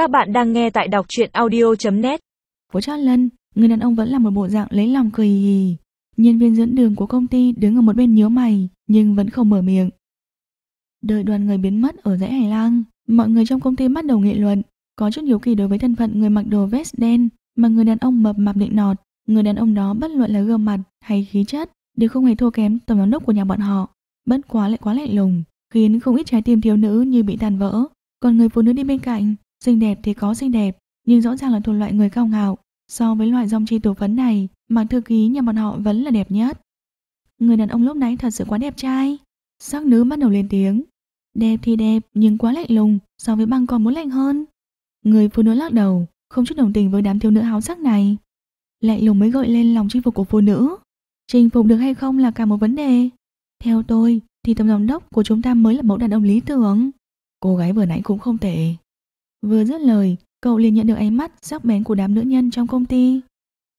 Các bạn đang nghe tại đọc truyện audio.net Của Charles, người đàn ông vẫn là một bộ dạng lấy lòng cười hì. Nhân viên dẫn đường của công ty đứng ở một bên nhớ mày, nhưng vẫn không mở miệng. Đợi đoàn người biến mất ở dãy hành lang, mọi người trong công ty bắt đầu nghị luận. Có chút hiếu kỳ đối với thân phận người mặc đồ vest đen mà người đàn ông mập mạp định nọt. Người đàn ông đó bất luận là gương mặt hay khí chất đều không hề thua kém tổng giám đốc của nhà bọn họ. Bất quá lại quá lạnh lùng, khiến không ít trái tim thiếu nữ như bị tàn vỡ. Còn người phụ nữ đi bên cạnh, xinh đẹp thì có xinh đẹp, nhưng rõ ràng là thuộc loại người cao ngạo. So với loại dòng chi tổ phấn này, mà Thư Ký nhà bọn họ vẫn là đẹp nhất. Người đàn ông lúc nãy thật sự quá đẹp trai. Sắc nữ bắt đầu lên tiếng. Đẹp thì đẹp, nhưng quá lạnh lùng, so với băng còn muốn lạnh hơn. Người phụ nữ lắc đầu, không chút đồng tình với đám thiếu nữ háo sắc này. Lạnh lùng mới gợi lên lòng chinh phục của phụ nữ. Chinh phục được hay không là cả một vấn đề. Theo tôi, thì tổng giám đốc của chúng ta mới là mẫu đàn ông lý tưởng. Cô gái vừa nãy cũng không tệ. Vừa dứt lời, cậu liền nhận được ánh mắt sắc bén của đám nữ nhân trong công ty.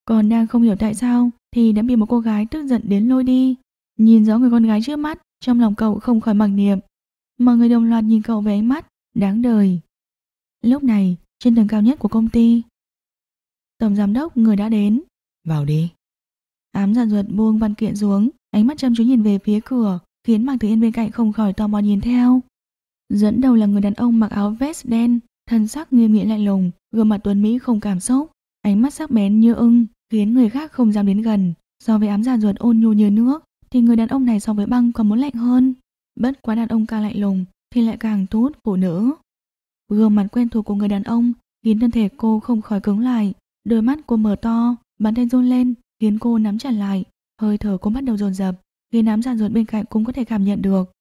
Còn đang không hiểu tại sao thì đã bị một cô gái tức giận đến lôi đi. Nhìn rõ người con gái trước mắt, trong lòng cậu không khỏi mặc niệm. Mọi người đồng loạt nhìn cậu với ánh mắt, đáng đời. Lúc này, trên tầng cao nhất của công ty, tổng giám đốc người đã đến. Vào đi. Ám giàn ruột buông văn kiện xuống, ánh mắt chăm chú nhìn về phía cửa, khiến Mạc Tử Yên bên cạnh không khỏi tò mò nhìn theo. Dẫn đầu là người đàn ông mặc áo vest đen, thân sắc nghiêm nghị lạnh lùng, gương mặt tuấn mỹ không cảm xúc, ánh mắt sắc bén như ưng, khiến người khác không dám đến gần. So với ám giàn ruột ôn nhu như nước, thì người đàn ông này so với băng còn muốn lạnh hơn. Bất quá đàn ông càng lạnh lùng thì lại càng thu hút phụ nữ. Gương mặt quen thuộc của người đàn ông khiến thân thể cô không khỏi cứng lại, đôi mắt cô mở to, bàn tay run lên, khiến cô nắm chặt lại, hơi thở cô bắt đầu dồn dập, khiến ám giàn ruột bên cạnh cũng có thể cảm nhận được.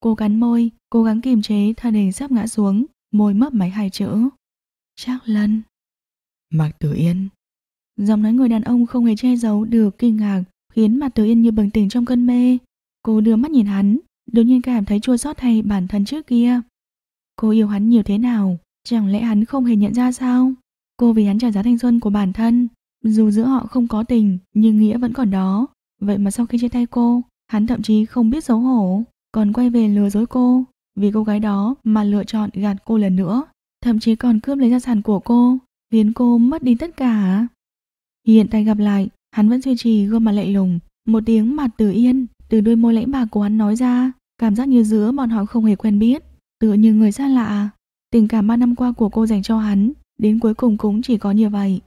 Cô cắn môi, cố gắng kiềm chế thân hình sắp ngã xuống, môi mấp máy hai chữ. Chắc lần. Mạc Tử Yên. Giọng nói người đàn ông không hề che giấu được kinh ngạc, khiến Mạc Tử Yên như bừng tỉnh trong cơn mê. Cô đưa mắt nhìn hắn, đột nhiên cảm thấy chua xót thay bản thân trước kia. Cô yêu hắn nhiều thế nào, chẳng lẽ hắn không hề nhận ra sao? Cô vì hắn trả giá thanh xuân của bản thân, dù giữa họ không có tình, nhưng nghĩa vẫn còn đó. Vậy mà sau khi chia tay cô, hắn thậm chí không biết xấu hổ, còn quay về lừa dối cô. Vì cô gái đó mà lựa chọn gạt cô lần nữa, thậm chí còn cướp lấy gia sản của cô, khiến cô mất đi tất cả. Hiện tại gặp lại, hắn vẫn duy trì gương mặt lạnh lùng, một tiếng mặt từ yên, từ đôi môi lãnh bạc của hắn nói ra, cảm giác như giữa bọn họ không hề quen biết, tựa như người xa lạ. Tình cảm ba năm qua của cô dành cho hắn, đến cuối cùng cũng chỉ có như vậy.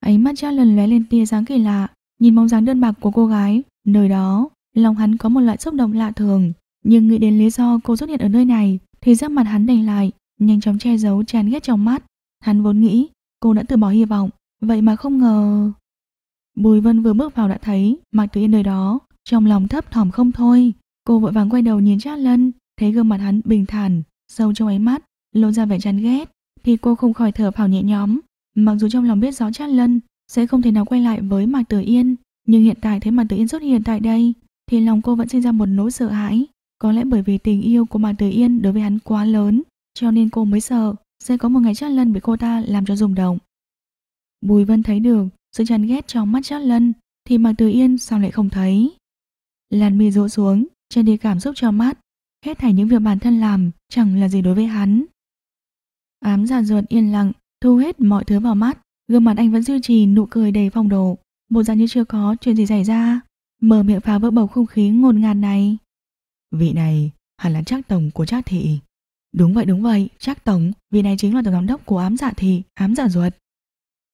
Ánh mắt cha lần lóe lên tia sáng kỳ lạ, nhìn bóng dáng đơn bạc của cô gái, nơi đó, lòng hắn có một loại xúc động lạ thường, nhưng nghĩ đến lý do cô xuất hiện ở nơi này thì sắc mặt hắn đành lại, nhanh chóng che giấu chán ghét trong mắt. Hắn vốn nghĩ cô đã từ bỏ hy vọng, vậy mà không ngờ... Bùi Vân vừa bước vào đã thấy Mạc Tử Yên nơi đó, trong lòng thấp thỏm không thôi. Cô vội vàng quay đầu nhìn Trác Lân, thấy gương mặt hắn bình thản, sâu trong ánh mắt, lộ ra vẻ chán ghét, thì cô không khỏi thở phào nhẹ nhõm. Mặc dù trong lòng biết rõ Trác Lân sẽ không thể nào quay lại với Mạc Tử Yên, nhưng hiện tại thấy Mạc Tử Yên xuất hiện tại đây, thì lòng cô vẫn sinh ra một nỗi sợ hãi. Có lẽ bởi vì tình yêu của Mạc Tử Yên đối với hắn quá lớn, cho nên cô mới sợ sẽ có một ngày Trác Lân bị cô ta làm cho rùng động. Bùi Vân thấy được sự chán ghét trong mắt Trác Lân, thì Mạc Tử Yên sao lại không thấy? Làn mi rũ xuống, trên đi cảm xúc cho mắt, hết thảy những việc bản thân làm chẳng là gì đối với hắn. Ám giả ruột yên lặng, thu hết mọi thứ vào mắt, gương mặt anh vẫn duy trì nụ cười đầy phong độ, bộ dạng như chưa có chuyện gì xảy ra, mở miệng phá vỡ bầu không khí ngột ngạt này. Vị này hẳn là Trác tổng của Trác thị. Đúng vậy đúng vậy, Trác tổng, vị này chính là tổng giám đốc của ám dạ thị, ám dạ ruột.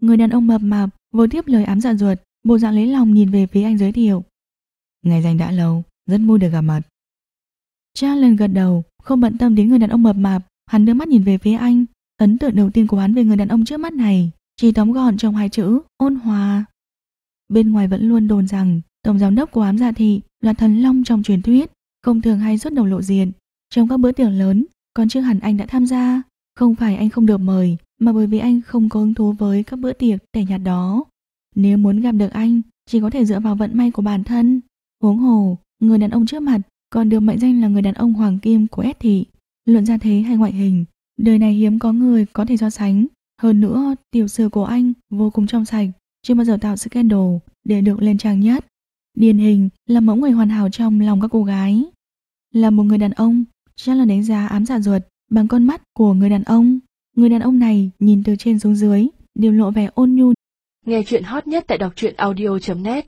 Người đàn ông mập mạp vừa tiếp lời ám dạ ruột, bộ dạng lấy lòng nhìn về phía anh giới thiệu. Ngày danh đã lâu, rất vui được gặp mặt. Cha lần gật đầu, không bận tâm đến người đàn ông mập mạp, hắn đưa mắt nhìn về phía anh. Ấn tượng đầu tiên của hắn về người đàn ông trước mắt này chỉ tóm gọn trong hai chữ ôn hòa. Bên ngoài vẫn luôn đồn rằng tổng giám đốc của ám dạ thị là thần long trong truyền thuyết, không thường hay xuất đầu lộ diện. Trong các bữa tiệc lớn, còn chưa hẳn anh đã tham gia. Không phải anh không được mời, mà bởi vì anh không có hứng thú với các bữa tiệc tẻ nhạt đó. Nếu muốn gặp được anh, chỉ có thể dựa vào vận may của bản thân. Huống hồ, người đàn ông trước mặt còn được mệnh danh là người đàn ông hoàng kim của S thị. Luận ra thế hay ngoại hình, đời này hiếm có người có thể so sánh. Hơn nữa, tiểu sử của anh vô cùng trong sạch, chưa bao giờ tạo scandal để được lên trang nhất. Điển hình là mẫu người hoàn hảo trong lòng các cô gái. Là một người đàn ông, chắc là đánh giá ám giả ruột bằng con mắt của người đàn ông. Người đàn ông này nhìn từ trên xuống dưới, đều lộ vẻ ôn nhu. Nghe chuyện hot nhất tại đọc truyện audio.net